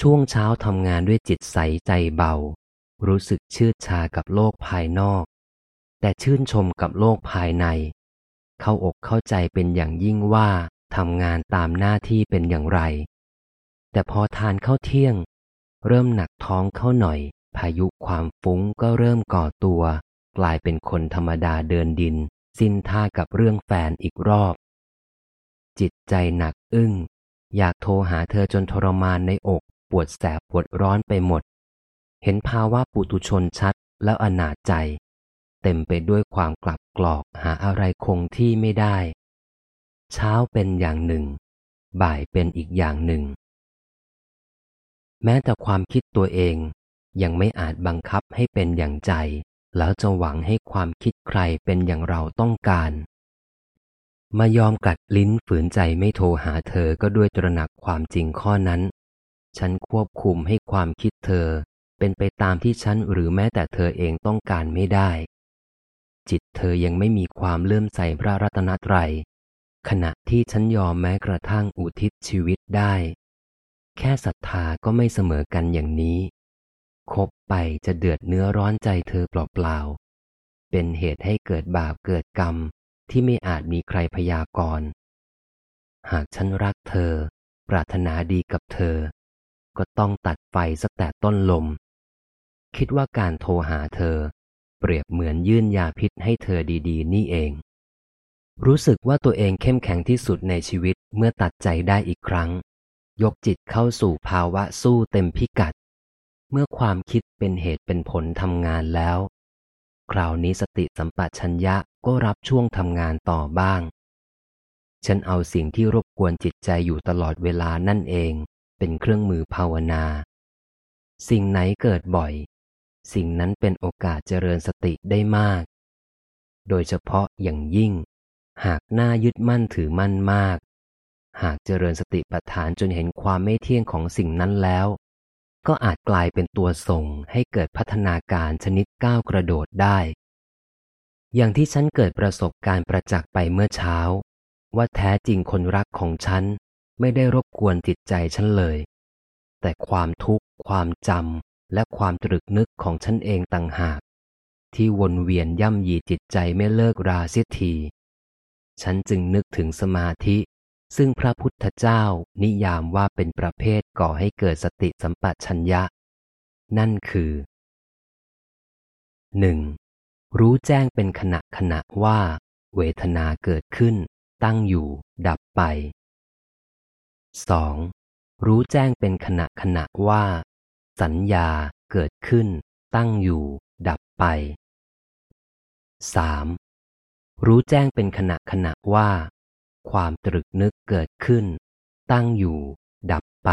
ช่วงเช้าทำงานด้วยจิตใสใจเบา รู้สึกชื่นชากับโลกภายนอก แต่ชื่นชมกับโลกภายใน เข้าอกเข้าใจเป็นอย่างยิ่งว่าทำงานตามหน้าที่เป็นอย่างไร แต่พอทานเข้าเที่ยง เริ่มหนักท้องเข้าหน่อย พายุความฟุ้งก็เริ่มก่อตัว กลายเป็นคนธรรมดาเดินดิน สิ้นท่ากับเรื่องแฟนอีกรอบ จิตใจหนักอึ้ง อยากโทรหาเธอจนทรมานในอก ปวดแสบปวดร้อนไปหมด เห็นภาวะปุตุชนชัดแล้วอนาจใจ เต็มไปด้วยความกลับกรอกหาอะไรคงที่ไม่ได้ เช้าเป็นอย่างหนึ่ง บ่ายเป็นอีกอย่างหนึ่ง แม้แต่ความคิดตัวเองยังไม่อาจบังคับให้เป็นอย่างใจ แล้วจะหวังให้ความคิดใครเป็นอย่างเราต้องการ มายอมกัดลิ้นฝืนใจไม่โทรหาเธอก็ด้วยตระหนักความจริงข้อนั้น ฉันควบคุมให้ความคิดเธอ เป็นไปตามที่ฉันหรือแม้แต่เธอเองต้องการไม่ได้ จิตเธอยังไม่มีความเลื่อมใสพระรัตนตรัย ขณะที่ฉันยอมแม้กระทั่งอุทิศชีวิตได้ แค่ศรัทธาก็ไม่เสมอกันอย่างนี้ คบไปจะเดือดเนื้อร้อนใจเธอเปล่าๆ เป็นเหตุให้เกิดบาปเกิดกรรมที่ไม่อาจมีใครพยากรณ์หากฉันรักเธอ ปรารถนาดีกับเธอ ก็ต้องตัดไฟสักแต่ต้นลม คิดว่าการโทรหาเธอ เปรียบเหมือนยื่นยาพิษให้เธอดีๆ นี่เอง รู้สึกว่าตัวเองเข้มแข็งที่สุดในชีวิตเมื่อตัดใจได้อีกครั้ง ยกจิตเข้าสู่ภาวะสู้เต็มพิกัด เมื่อความคิดเป็นเหตุเป็นผลทำงานแล้ว คราวนี้สติสัมปชัญญะก็รับช่วงทำงานต่อบ้างฉันเอาสิ่งที่รบกวนจิตใจอยู่ตลอดเวลานั่นเอง เป็นเครื่องมือภาวนา สิ่งไหนเกิดบ่อย สิ่งนั้นเป็นโอกาสเจริญสติได้มาก โดยเฉพาะอย่างยิ่ง หากหน้ายึดมั่นถือมั่นมาก หากเจริญสติปัฏฐานจนเห็นความไม่เที่ยงของสิ่งนั้นแล้ว ก็อาจกลายเป็นตัวส่งให้เกิดพัฒนาการชนิดก้าวกระโดดได้ อย่างที่ฉันเกิดประสบการณ์ประจักษ์ไปเมื่อเช้า ว่าแท้จริงคนรักของฉัน ไม่ได้รบกวนจิตใจฉันเลย แต่ความทุกข์ ความจำและความตรึกนึกของฉันเองต่างหาก ที่วนเวียนย่ำยีจิตใจไม่เลิกราเสียทีฉันจึงนึกถึงสมาธิ ซึ่งพระพุทธเจ้านิยามว่าเป็นประเภทก่อให้เกิดสติสัมปชัญญะ นั่นคือหนึ่งรู้แจ้งเป็นขณะขณะว่า เวทนาเกิดขึ้น ตั้งอยู่ ดับไป 2. รู้แจ้งเป็นขณะขณะว่า สัญญาเกิดขึ้น ตั้งอยู่ ดับไป 3. รู้แจ้งเป็นขณะขณะว่า ความตรึกนึกเกิดขึ้น ตั้งอยู่ ดับไป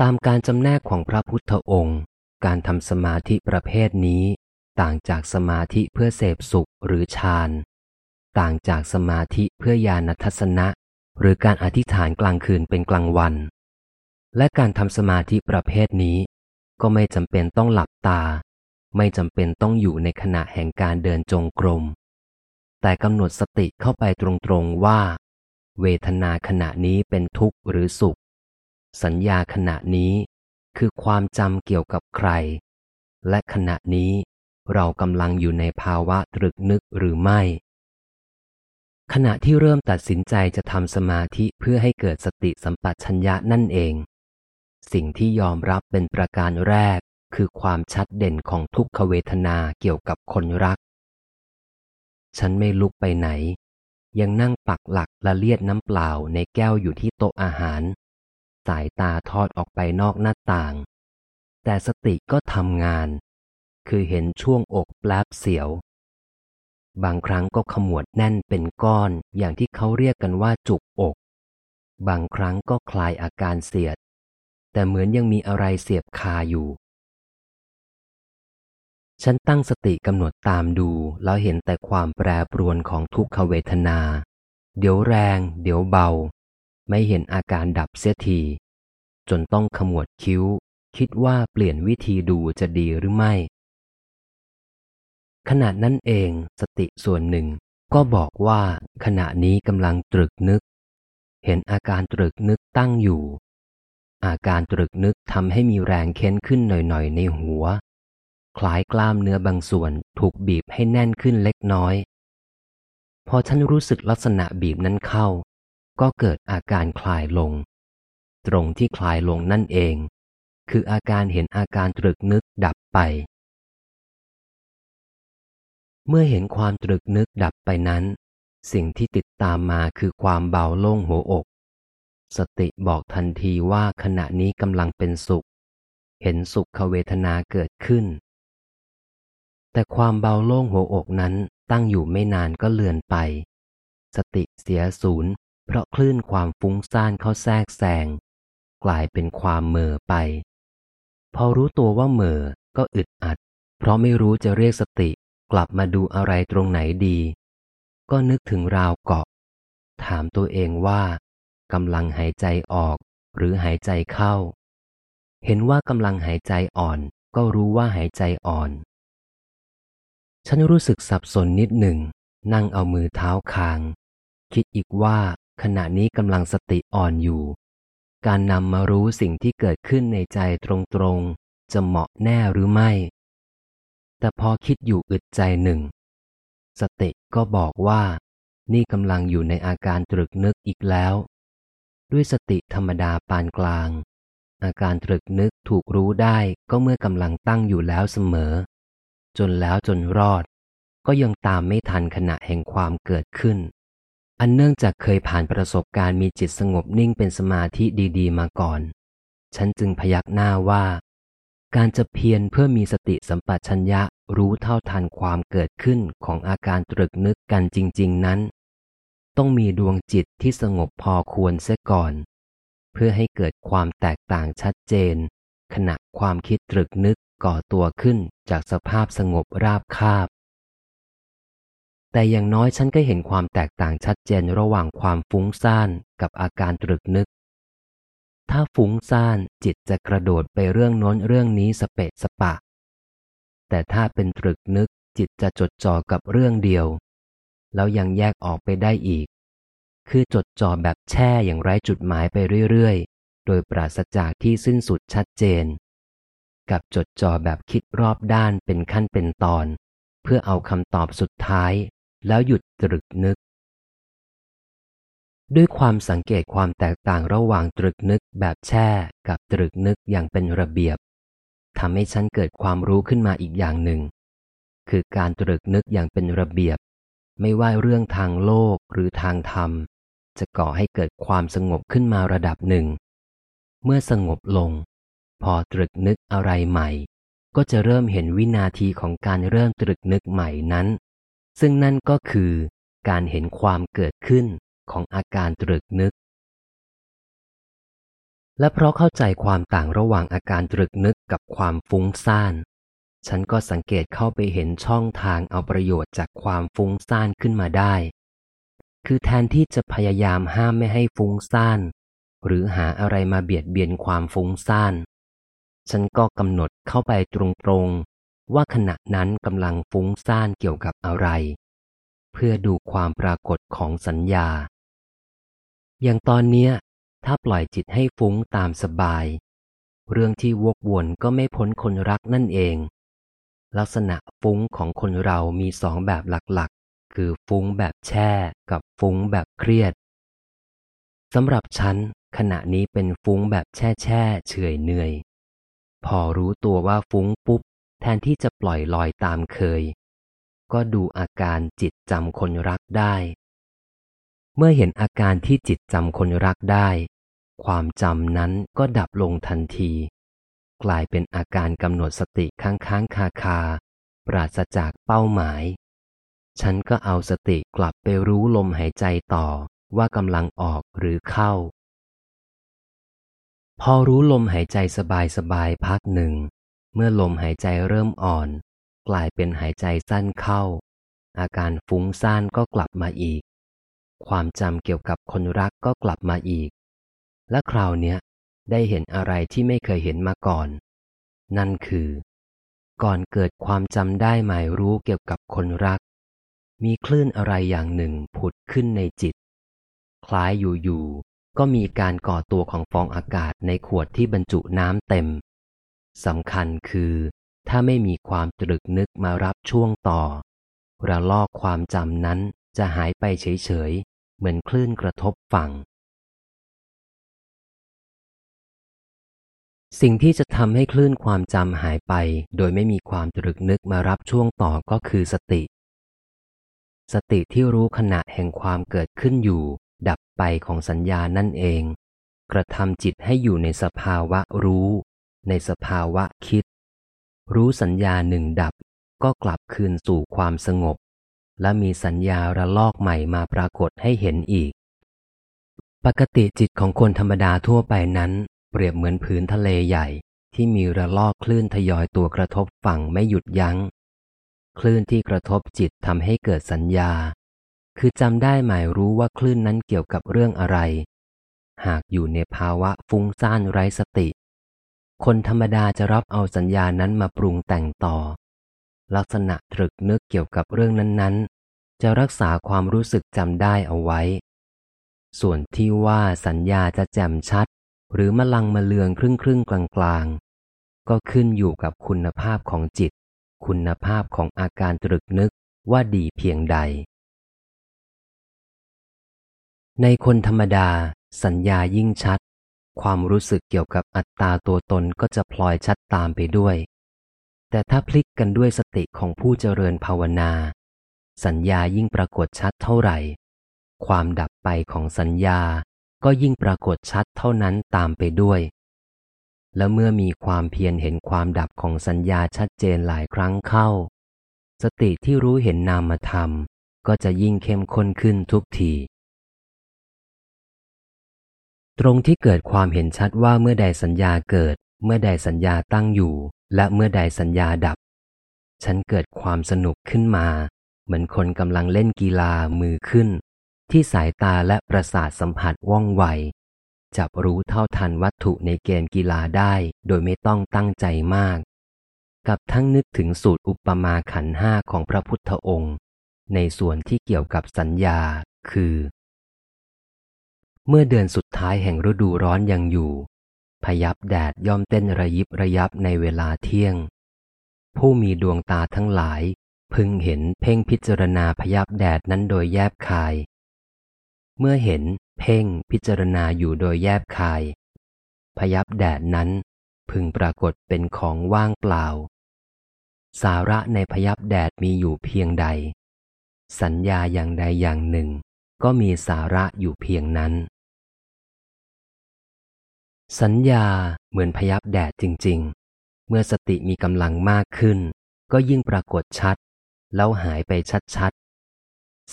ตามการจำแนกของพระพุทธองค์ การทำสมาธิประเภทนี้ ต่างจากสมาธิเพื่อเสพสุขหรือฌาน ต่างจากสมาธิเพื่อญาณทัศนะ หรือการอธิษฐานกลางคืนเป็นกลางวัน และการทำสมาธิประเภทนี้ ก็ไม่จำเป็นต้องหลับตา ไม่จำเป็นต้องอยู่ในขณะแห่งการเดินจงกรม แต่กำหนดสติเข้าไปตรงๆว่า เวทนาขณะนี้เป็นทุกข์หรือสุข สัญญาขณะนี้คือความจำเกี่ยวกับใคร และขณะนี้เรากำลังอยู่ในภาวะตรึกนึกหรือไม่ ขณะที่เริ่มตัดสินใจจะทำสมาธิเพื่อให้เกิดสติสัมปชัญญะนั่นเอง สิ่งที่ยอมรับเป็นประการแรก คือความชัดเด่นของทุกขเวทนาเกี่ยวกับคนรัก ฉันไม่ลุกไปไหน ยังนั่งปักหลักละเลียดน้ำเปล่าในแก้วอยู่ที่โต๊ะอาหาร สายตาทอดออกไปนอกหน้าต่าง แต่สติก็ทำงาน คือเห็นช่วงอกแปลบเสียว บางครั้งก็ขมวดแน่นเป็นก้อนอย่างที่เขาเรียกกันว่าจุกอก บางครั้งก็คลายอาการเสียด แต่เหมือนยังมีอะไรเสียบคาอยู่ ฉันตั้งสติกำหนดตามดู แล้วเห็นแต่ความแปรปรวนของทุกขเวทนา เดี๋ยวแรง เดี๋ยวเบา ไม่เห็นอาการดับเสียที จนต้องขมวดคิ้ว คิดว่าเปลี่ยนวิธีดูจะดีหรือไม่ ขณะนั้นเองสติส่วนหนึ่ง ก็บอกว่าขณะนี้กำลังตรึกนึก เห็นอาการตรึกนึกตั้งอยู่ อาการตรึกนึกทำให้มีแรงเค้นขึ้นหน่อยๆในหัว คล้ายกล้ามเนื้อบางส่วนถูกบีบให้แน่นขึ้นเล็กน้อย พอฉันรู้สึกลักษณะบีบนั้นเข้า ก็เกิดอาการคลายลง ตรงที่คลายลงนั่นเอง คืออาการเห็นอาการตรึกนึกดับไป เมื่อเห็นความตรึกนึกดับไปนั้น สิ่งที่ติดตามมาคือความเบาโล่งหัวอก สติบอกทันทีว่าขณะนี้กำลังเป็นสุข เห็นสุขเวทนาเกิดขึ้น แต่ความเบาโล่งหัวอกนั้นตั้งอยู่ไม่นานก็เลือนไป สติเสียศูนย์ เพราะคลื่นความฟุ้งซ่านเข้าแทรกแซงกลายเป็นความเม่อไป พอรู้ตัวว่าเม่อก็อึดอัด เพราะไม่รู้จะเรียกสติ กลับมาดูอะไรตรงไหนดี ก็นึกถึงราวเกาะ ถามตัวเองว่ากำลังหายใจออก หรือหายใจเข้า เห็นว่ากำลังหายใจอ่อน ก็รู้ว่าหายใจอ่อน ฉันรู้สึกสับสนนิดหนึ่ง นั่งเอามือเท้าคาง คิดอีกว่าขณะนี้กำลังสติอ่อนอยู่ การนำมารู้สิ่งที่เกิดขึ้นในใจตรงๆ จะเหมาะแน่หรือไม่ แต่พอคิดอยู่อึดใจหนึ่ง สติก็บอกว่า นี่กำลังอยู่ในอาการตรึกนึกอีกแล้ว ด้วยสติธรรมดาปานกลาง อาการตรึกนึกถูกรู้ได้ก็เมื่อกำลังตั้งอยู่แล้วเสมอ จนแล้วจนรอด ก็ยังตามไม่ทันขณะแห่งความเกิดขึ้น อันเนื่องจากเคยผ่านประสบการณ์มีจิตสงบนิ่งเป็นสมาธิดีๆ มาก่อน ฉันจึงพยักหน้าว่าการจะเพียรเพื่อมีสติสัมปชัญญะ รู้เท่าทันความเกิดขึ้นของอาการตรึกนึกกันจริง ๆ นั้น ต้องมีดวงจิตที่สงบพอควรเสียก่อน เพื่อให้เกิดความแตกต่างชัดเจน ขณะความคิดตรึกนึกก่อตัวขึ้นจากสภาพสงบราบคาบ แต่อย่างน้อยฉันก็เห็นความแตกต่างชัดเจนระหว่างความฟุ้งซ่านกับอาการตรึกนึก ถ้าฟุ้งซ่านจิตจะกระโดดไปเรื่องโน้นเรื่องนี้สเปะสปะ แต่ถ้าเป็นตรึกนึกจิตจะจดจ่อกับเรื่องเดียว แล้วยังแยกออกไปได้อีก คือจดจ่อแบบแช่อย่างไร้จุดหมายไปเรื่อยๆ โดยปราศจากที่สิ้นสุดชัดเจน กับจดจ่อแบบคิดรอบด้านเป็นขั้นเป็นตอน เพื่อเอาคำตอบสุดท้าย แล้วหยุดตรึกนึก ด้วยความสังเกตความแตกต่างระหว่างตรึกนึกแบบแช่กับตรึกนึกอย่างเป็นระเบียบ ทำให้ฉันเกิดความรู้ขึ้นมาอีกอย่างหนึ่ง คือการตรึกนึกอย่างเป็นระเบียบ ไม่ว่าเรื่องทางโลกหรือทางธรรม จะก่อให้เกิดความสงบขึ้นมาระดับหนึ่ง เมื่อสงบลง พอตรึกนึกอะไรใหม่ ก็จะเริ่มเห็นวินาทีของการเริ่มตรึกนึกใหม่นั้น ซึ่งนั่นก็คือการเห็นความเกิดขึ้นของอาการตรึกนึก และเพราะเข้าใจความต่างระหว่างอาการตรึกนึกกับความฟุ้งซ่าน ฉันก็สังเกตเข้าไปเห็นช่องทางเอาประโยชน์จากความฟุ้งซ่านขึ้นมาได้ คือแทนที่จะพยายามห้ามไม่ให้ฟุ้งซ่าน หรือหาอะไรมาเบียดเบียนความฟุ้งซ่าน ฉันก็กำหนดเข้าไปตรงๆ ว่าขณะนั้นกำลังฟุ้งซ่านเกี่ยวกับอะไร เพื่อดูความปรากฏของสัญญา อย่างตอนเนี้ย ถ้าปล่อยจิตให้ฟุ้งตามสบาย เรื่องที่วกวนก็ไม่พ้นคนรักนั่นเอง ลักษณะฟุ้งของคนเรามีสองแบบหลักๆ คือฟุ้งแบบแช่กับฟุ้งแบบเครียดสำหรับฉันขณะนี้เป็นฟุ้งแบบแช่แช่เฉยเหนื่อย พอรู้ตัวว่าฟุ้งปุ๊บ แทนที่จะปล่อยลอยตามเคย ก็ดูอาการจิตจำคนรักได้ เมื่อเห็นอาการที่จิตจำคนรักได้ ความจำนั้นก็ดับลงทันที กลายเป็นอาการกำหนดสติค้างค้างคาคา ปราศจากเป้าหมาย ฉันก็เอาสติกลับไปรู้ลมหายใจต่อว่ากำลังออกหรือเข้า พอรู้ลมหายใจสบายสบายพักหนึ่ง เมื่อลมหายใจเริ่มอ่อน กลายเป็นหายใจสั้นเข้า อาการฟุ้งซ่านก็กลับมาอีก ความจำเกี่ยวกับคนรักก็กลับมาอีก และคราวเนี้ยได้เห็นอะไรที่ไม่เคยเห็นมาก่อน นั่นคือ ก่อนเกิดความจำได้หมายรู้เกี่ยวกับคนรัก มีคลื่นอะไรอย่างหนึ่งผุดขึ้นในจิต คล้ายอยู่ๆก็มีการก่อตัวของฟองอากาศในขวดที่บรรจุน้ำเต็มสำคัญคือ ถ้าไม่มีความตรึกนึกมารับช่วงต่อ ระลอกความจำนั้นจะหายไปเฉยๆ เหมือนคลื่นกระทบฝั่ง สิ่งที่จะทำให้คลื่นความจำหายไป โดยไม่มีความตรึกนึกมารับช่วงต่อก็คือสติ สติที่รู้ขณะแห่งความเกิดขึ้นอยู่ ดับไปของสัญญานั่นเอง กระทำจิตให้อยู่ในสภาวะรู้ ในสภาวะคิด รู้สัญญาหนึ่งดับ ก็กลับคืนสู่ความสงบ และมีสัญญาระลอกใหม่มาปรากฏให้เห็นอีก ปกติจิตของคนธรรมดาทั่วไปนั้น เปรียบเหมือนผืนทะเลใหญ่ที่มีระลอกคลื่นทยอยตัวกระทบฝั่งไม่หยุดยัง้ง คลื่นที่กระทบจิตทำให้เกิดสัญญา คือจำได้หมายรู้ว่าคลื่นนั้นเกี่ยวกับเรื่องอะไร หากอยู่ในภาวะฟุ้งซ่านไร้สติ คนธรรมดาจะรับเอาสัญญานั้นมาปรุงแต่งต่อ ลักษณะตรึกนึกเกี่ยวกับเรื่องนั้นๆ จะรักษาความรู้สึกจำได้เอาไว้ ส่วนที่ว่าสัญญาจะแจ่มชัด หรือมลังมาเลืองครึ่งครึ่งกลางกลางก็ขึ้นอยู่กับคุณภาพของจิต คุณภาพของอาการตรึกนึกว่าดีเพียงใด ในคนธรรมดา สัญญายิ่งชัด ความรู้สึกเกี่ยวกับอัตตาตัวตนก็จะพลอยชัดตามไปด้วย แต่ถ้าพลิกกันด้วยสติของผู้เจริญภาวนา สัญญายิ่งปรากฏชัดเท่าไหร่ ความดับไปของสัญญา ก็ยิ่งปรากฏชัดเท่านั้นตามไปด้วย และเมื่อมีความเพียรเห็นความดับของสัญญาชัดเจนหลายครั้งเข้า สติที่รู้เห็นนามธรรม ก็จะยิ่งเข้มข้นขึ้นทุกทีตรงที่เกิดความเห็นชัดว่าเมื่อใดสัญญาเกิด เมื่อใดสัญญาตั้งอยู่ และเมื่อใดสัญญาดับ ฉันเกิดความสนุกขึ้นมา เหมือนคนกำลังเล่นกีฬามือขึ้น ที่สายตาและประสาทสัมผัสว่องไว จับรู้เท่าทันวัตถุในเกมกีฬาได้ โดยไม่ต้องตั้งใจมาก กับทั้งนึกถึงสูตรอุปมาขันห้าของพระพุทธองค์ ในส่วนที่เกี่ยวกับสัญญา คือ เมื่อเดือนสุดท้ายแห่งฤดูร้อนยังอยู่ พยับแดดย่อมเต้นระยิบระยับในเวลาเที่ยง ผู้มีดวงตาทั้งหลายพึงเห็นเพ่งพิจารณาพยับแดดนั้นโดยแยบคาย เมื่อเห็นเพ่งพิจารณาอยู่โดยแยบคาย พยับแดดนั้นพึงปรากฏเป็นของว่างเปล่า สาระในพยับแดดมีอยู่เพียงใด สัญญาอย่างใดอย่างหนึ่ง ก็มีสาระอยู่เพียงนั้น สัญญาเหมือนพยับแดดจริง ๆ เมื่อสติมีกำลังมากขึ้น ก็ยิ่งปรากฏชัด แล้วหายไปชัดๆ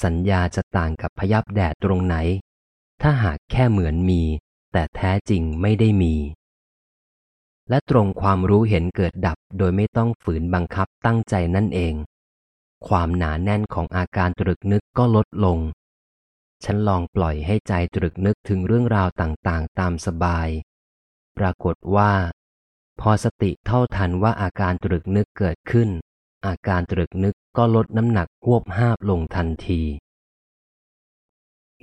สัญญาจะต่างกับพยับแดดตรงไหน ถ้าหากแค่เหมือนมี แต่แท้จริงไม่ได้มี และตรงความรู้เห็นเกิดดับโดยไม่ต้องฝืนบังคับตั้งใจนั่นเอง ความหนาแน่นของอาการตรึกนึกก็ลดลง ฉันลองปล่อยให้ใจตรึกนึกถึงเรื่องราวต่างๆ ตามสบาย ปรากฏว่า พอสติเท่าทันว่าอาการตรึกนึกเกิดขึ้น อาการตรึกนึกก็ลดน้ำหนักควบห้าบลงทันที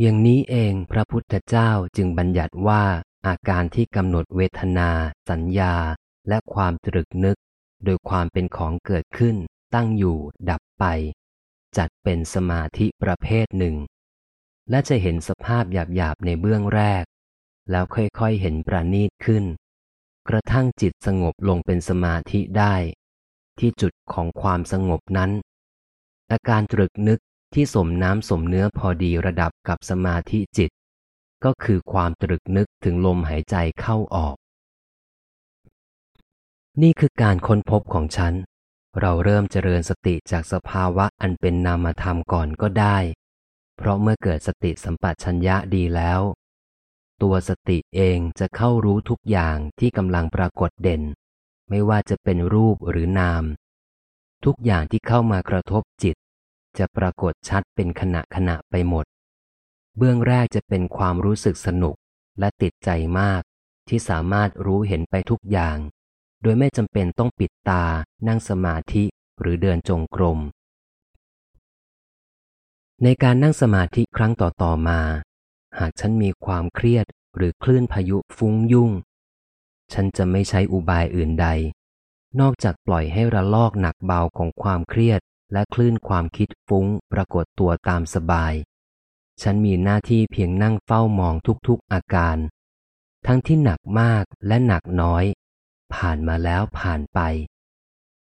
อย่างนี้เองพระพุทธเจ้าจึงบัญญัติว่าอาการที่กำหนดเวทนา สัญญา และความตรึกนึก โดยความเป็นของเกิดขึ้น ตั้งอยู่ ดับไป จัดเป็นสมาธิประเภทหนึ่ง และจะเห็นสภาพหยาบๆในเบื้องแรก แล้วค่อยๆเห็นประณีตขึ้น กระทั่งจิตสงบลงเป็นสมาธิได้ ที่จุดของความสงบนั้น อาการตรึกนึกที่สมน้ำสมเนื้อพอดีระดับกับสมาธิจิต ก็คือความตรึกนึกถึงลมหายใจเข้าออก นี่คือการค้นพบของฉัน เราเริ่มเจริญสติจากสภาวะอันเป็นนามธรรมก่อนก็ได้ เพราะเมื่อเกิดสติสัมปชัญญะดีแล้ว ตัวสติเองจะเข้ารู้ทุกอย่างที่กำลังปรากฏเด่น ไม่ว่าจะเป็นรูปหรือนาม ทุกอย่างที่เข้ามากระทบจิต จะปรากฏชัดเป็นขณะขณะไปหมด เบื้องแรกจะเป็นความรู้สึกสนุกและติดใจมาก ที่สามารถรู้เห็นไปทุกอย่าง โดยไม่จำเป็นต้องปิดตา นั่งสมาธิหรือเดินจงกรม ในการนั่งสมาธิครั้งต่อๆมา หากฉันมีความเครียดหรือคลื่นพายุฟุ้งยุ่ง ฉันจะไม่ใช้อุบายอื่นใด นอกจากปล่อยให้ระลอกหนักเบาของความเครียด และคลื่นความคิดฟุ้งปรากฏตัวตามสบาย ฉันมีหน้าที่เพียงนั่งเฝ้ามองทุกๆอาการ ทั้งที่หนักมากและหนักน้อย ผ่านมาแล้วผ่านไป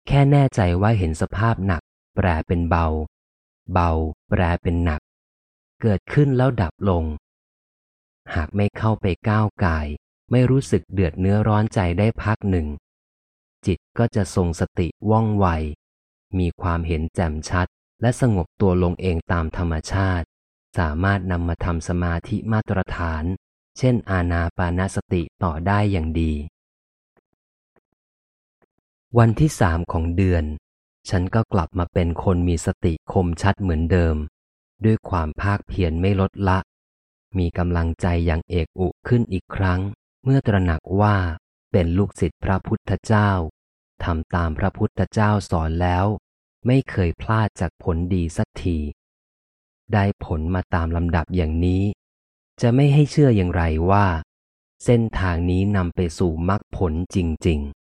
แค่แน่ใจว่าเห็นสภาพหนัก แปรเป็นเบา เบา แปรเป็นหนัก เกิดขึ้นแล้วดับลง หากไม่เข้าไปก้าวกาย ไม่รู้สึกเดือดเนื้อร้อนใจได้พักหนึ่ง จิตก็จะทรงสติว่องไว มีความเห็นแจ่มชัด และสงบตัวลงเองตามธรรมชาติ สามารถนำมาทำสมาธิมาตรฐาน เช่น อาณาปานสติต่อได้อย่างดี วันที่สามของเดือน ฉันก็กลับมาเป็นคนมีสติคมชัดเหมือนเดิม ด้วยความภาคเพียรไม่ลดละมีกำลังใจอย่างเอกอุขึ้นอีกครั้ง เมื่อตระหนักว่าเป็นลูกศิษย์พระพุทธเจ้าทำตามพระพุทธเจ้าสอนแล้ว ไม่เคยพลาดจากผลดีสักที ได้ผลมาตามลำดับอย่างนี้ จะไม่ให้เชื่ออย่างไรว่า เส้นทางนี้นำไปสู่มรรคผลจริง ๆ